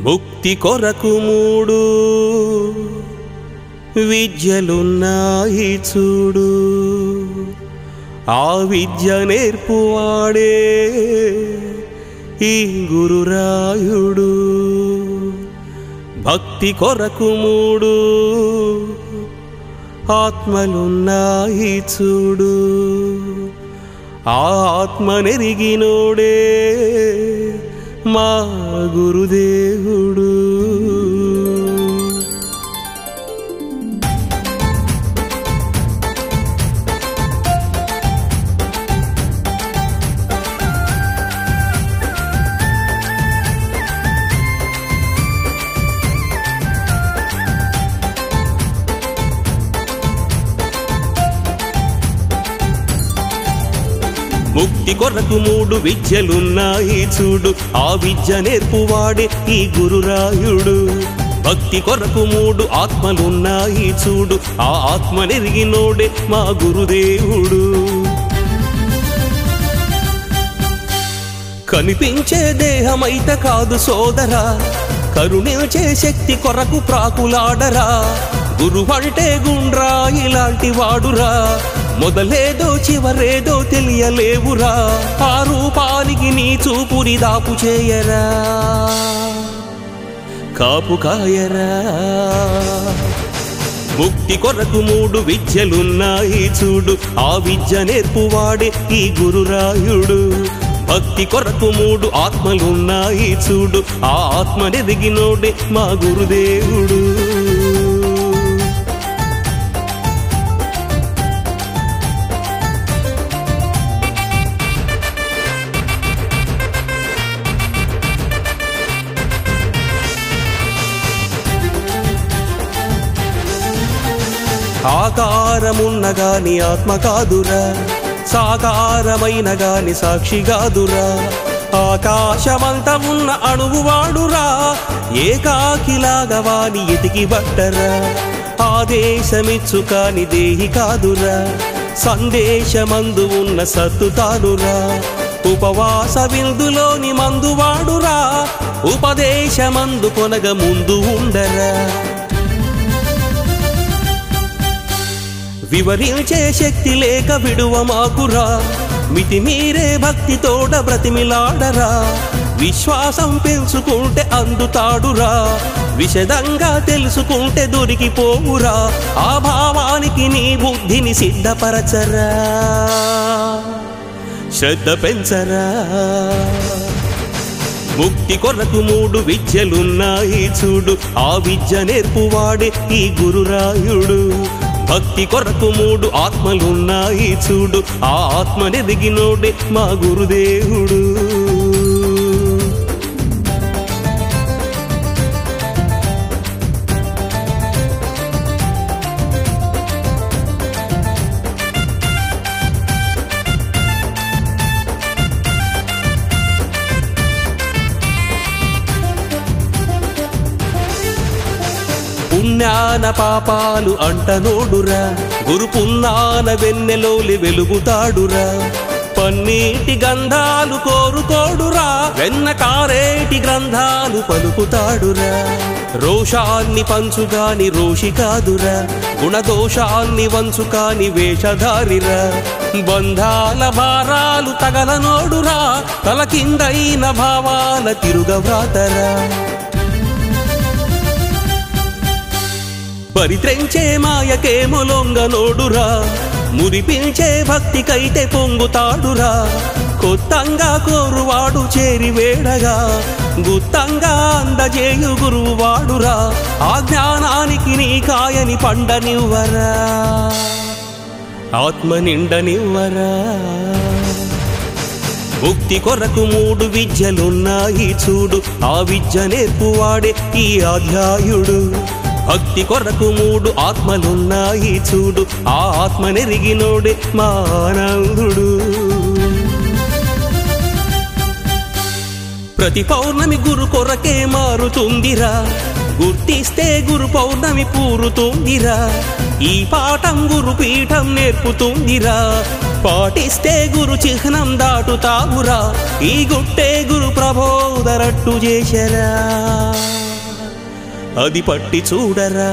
ముక్తి కొరకు మూడు విద్యలున్నాయి చూడు ఆ విద్య నేర్పువాడే ఈ గురురాయుడు భక్తి కొరకు మూడు ఆత్మలున్నాయి చూడు ఆ ఆత్మ నెరిగినోడే మా గురుదేవుడు. ముక్తి కొరకు మూడు విద్యలున్నాయి చూడు. ఆ విద్య నేర్పువాడే ఈ గురురాయుడు. భక్తి కొరకు మూడు ఆత్మలున్నాయి చూడు. ఆ ఆత్మ నెరిగినోడే మా గురుదేవుడు. కనిపించే దేహమైత కాదు సోదరా. కరుణించే శక్తి కొరకు ప్రాకులాడరా. గురువంటే గుండ్రా ఇలాంటి వాడురా. మొదలేదో చివరేదో తెలియలేవురా. ఆ రూపానికి నీ చూపుని దాపు చేయరా. కాపు కాయరా. ముక్తి కొరకు మూడు విద్యలున్నాయి చూడు. ఆ విద్య నేర్పువాడే ఈ గురురాయుడు. భక్తి కొరకు మూడు ఆత్మలున్నాయి చూడు. ఆ ఆత్మ నెదిగినోడే మా గురుదేవుడు. ఆకారమున్న గాని ఆత్మ కాదురా. సాకారమైన గాని సాక్షి కాదురా ఆకాశమంత ఉన్న అణువు వాడురా. ఏకాకిలాగా వాని ఎతికి బట్టరా. ఆదేశమిచ్చు కాని దేహి కాదురా. సందేశమందు ఉన్న సత్తు తానురా. ఉపవాస విందులోని మందు వాడురా. ఉపదేశమందు కొనగ ముందు ఉండరా. వివరించే శక్తి లేక విడువ మాకురా మితిమీరే భక్తితోడ బ్రతిమిలాడరా. విశ్వాసం పెంచుకుంటే అందుతాడురా. విషదంగా తెలుసుకుంటే దొరికిపోవురా. ఆ భావానికి నీ బుద్ధిని సిద్ధపరచరా. శ్రద్ధ పెంచరా. ముక్తి కొరకు మూడు విద్యలున్నాయి చూడు. ఆ విద్య నేర్పువాడే ఈ గురురాయుడు. భక్తి కొరకు మూడు ఆత్మలున్నాయి చూడు. ఆ ఆత్మనెదిగినోడే మా గురుదేవుడు. పుణ్యాన పాపాలు అంటనోడురా. గురు పున్నాన వెన్నెలోలి వెలుగుతాడురా. పన్నీటి గంధాలు కోరుకోడురా వెన్న కారేటి గ్రంథాలు పలుకుతాడురా. రోషాన్ని పంచుగాని రోషి కాదురా. గుణదోషాన్ని వంచుకాని వేషధారిరా. బంధాల భారాలు తగలనోడురా. తల కిందైన భావాల తిరుగవ్రాతరా. పరిత్రెంచే మాయకేమో లొంగనోడురా మురిపించే భక్తికైతే పొంగుతాడురా. కొత్తంగా కోరువాడు చేరి వేడగా గుత్తంగా అందజేయు గురువు వాడురా. ఆ జ్ఞానానికి నీ కాయని పండనివ్వరా ఆత్మ నిండనివ్వరా. భక్తి కొరకు మూడు విద్యలున్నాయి చూడు ఆ విద్య నేర్పువాడే ఈ అధ్యాయుడు భక్తి కొరకు మూడు ఆత్మలున్నాయి చూడు. ఆ ఆత్మ నెరిగినోడే ప్రతి పౌర్ణమి గురు కొరకే మారుతుందిరా. గుర్తిస్తే గురు పౌర్ణమి పూరుతుందిరా. ఈ పాఠం గురు పీఠం నేర్పుతుందిరా. పాటిస్తే గురు చిహ్నం దాటుతావురా. ఈ గుట్టే గురు ప్రభో చేశరా అది పట్టి చూడరా.